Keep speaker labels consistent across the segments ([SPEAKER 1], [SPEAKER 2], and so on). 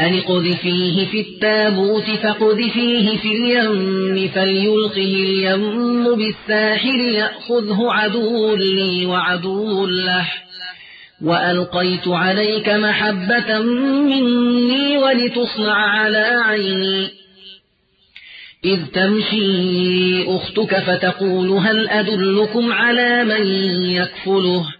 [SPEAKER 1] أن اقذفيه في التابوت فاقذفيه في اليم فليلقه اليم بالساحل يأخذه عدو لي وعدو له. وألقيت عليك محبة مني ولتصنع على عيني. إذ تمشي أختك فتقول هل أدلكم على من يكفله؟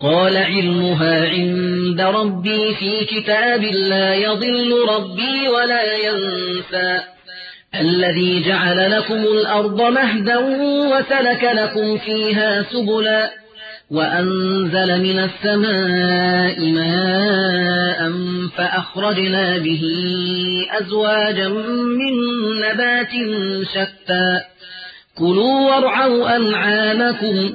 [SPEAKER 1] قال علمها عند ربي في كتاب لا يضل ربي ولا ينسى. الذي جعل لكم الأرض مهدا وسلك لكم فيها سبلا. وأنزل من السماء ماء فأخرجنا به أزواجا من نبات شتى. كلوا وارعوا أنعامكم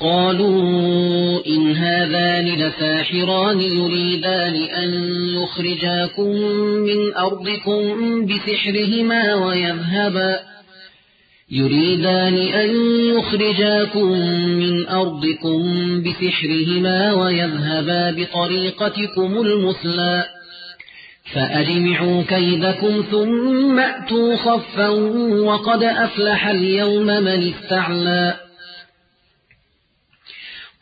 [SPEAKER 1] قالوا إن هذان لساحران يريدان أن يخرجاكم من أرضكم بسحرهما ويذهبا يريدان أن يخرجاكم من أرضكم بسحرهما ويذهبا بطريقتكم المثلى فأجمعوا كيدكم ثم أتوا خفا وقد أفلح اليوم من استعلى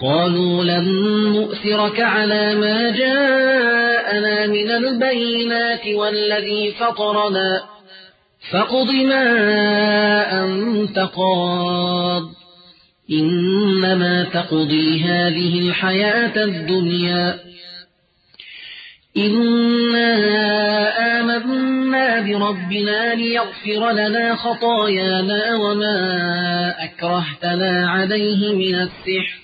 [SPEAKER 1] قالوا لن نؤثرك على ما جاءنا من البينات والذي فطرنا. فاقض ما أنت قاض. إنما تقضي هذه الحياة الدنيا. إنا آمنا بربنا ليغفر لنا خطايانا وما أكرهتنا عليه من السحر.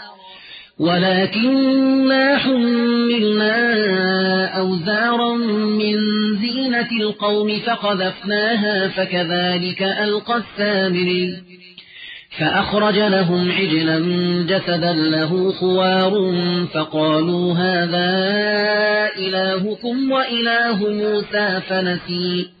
[SPEAKER 1] ولكننا حملنا أوزارا من زينة القوم فقذفناها فكذلك ألقى السامري فأخرج لهم عجلا جسدا له خوار فقالوا هذا إلهكم وإله موسى فنسي.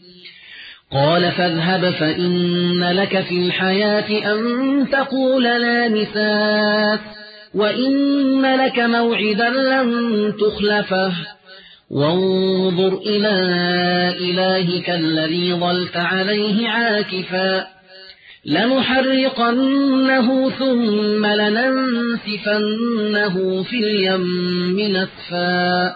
[SPEAKER 1] قال فاذهب فإن لك في الحياة أن تقول لا مساس وإن لك موعدا لن تخلفه. وانظر إلى إلهك الذي ظلت عليه عاكفا. لنحرقنه ثم لننسفنه في اليم نسفا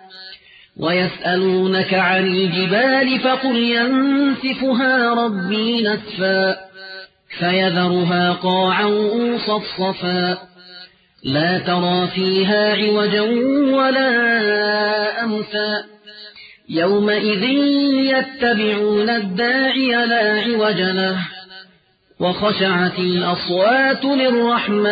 [SPEAKER 1] ويسألونك عن الجبال فقل ينسفها ربي نسفا فيذرها قاعا صفصفا. لا ترى فيها عوجا ولا أمتا يومئذ يتبعون الداعي لا عوج له. وخشعت الأصوات للرحمن.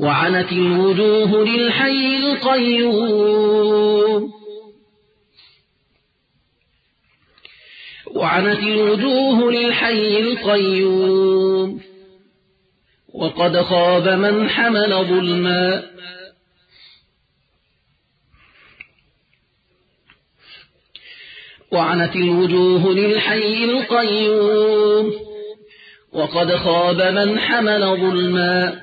[SPEAKER 1] وعنت الوجوه للحي القيوم. وعنت الوجوه للحي القيوم. وقد خاب من حمل ظلما. وعنت الوجوه للحي القيوم. وقد خاب من حمل ظلما.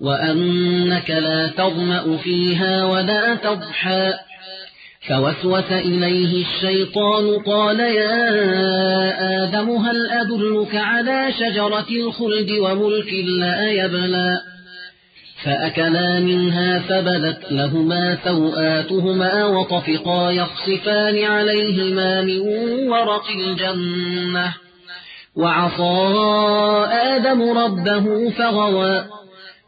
[SPEAKER 1] وأنك لا تظمأ فيها ولا تضحى فوسوس إليه الشيطان قال يا آدم هل أدلك على شجرة الخلد وملك لا يبلى فأكلا منها فبدت لهما سوآتهما وطفقا يخصفان عليهما من ورق الجنة وعصى آدم ربه فغوى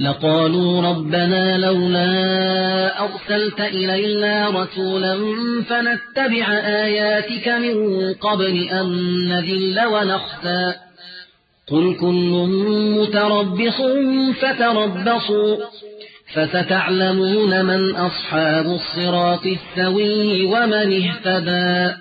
[SPEAKER 1] لقالوا ربنا لولا أرسلت إلينا رسولا فنتبع آياتك من قبل أن نذل ونخسى قل كل متربص فتربصوا فستعلمون من أصحاب الصراط السوي ومن اهتدى.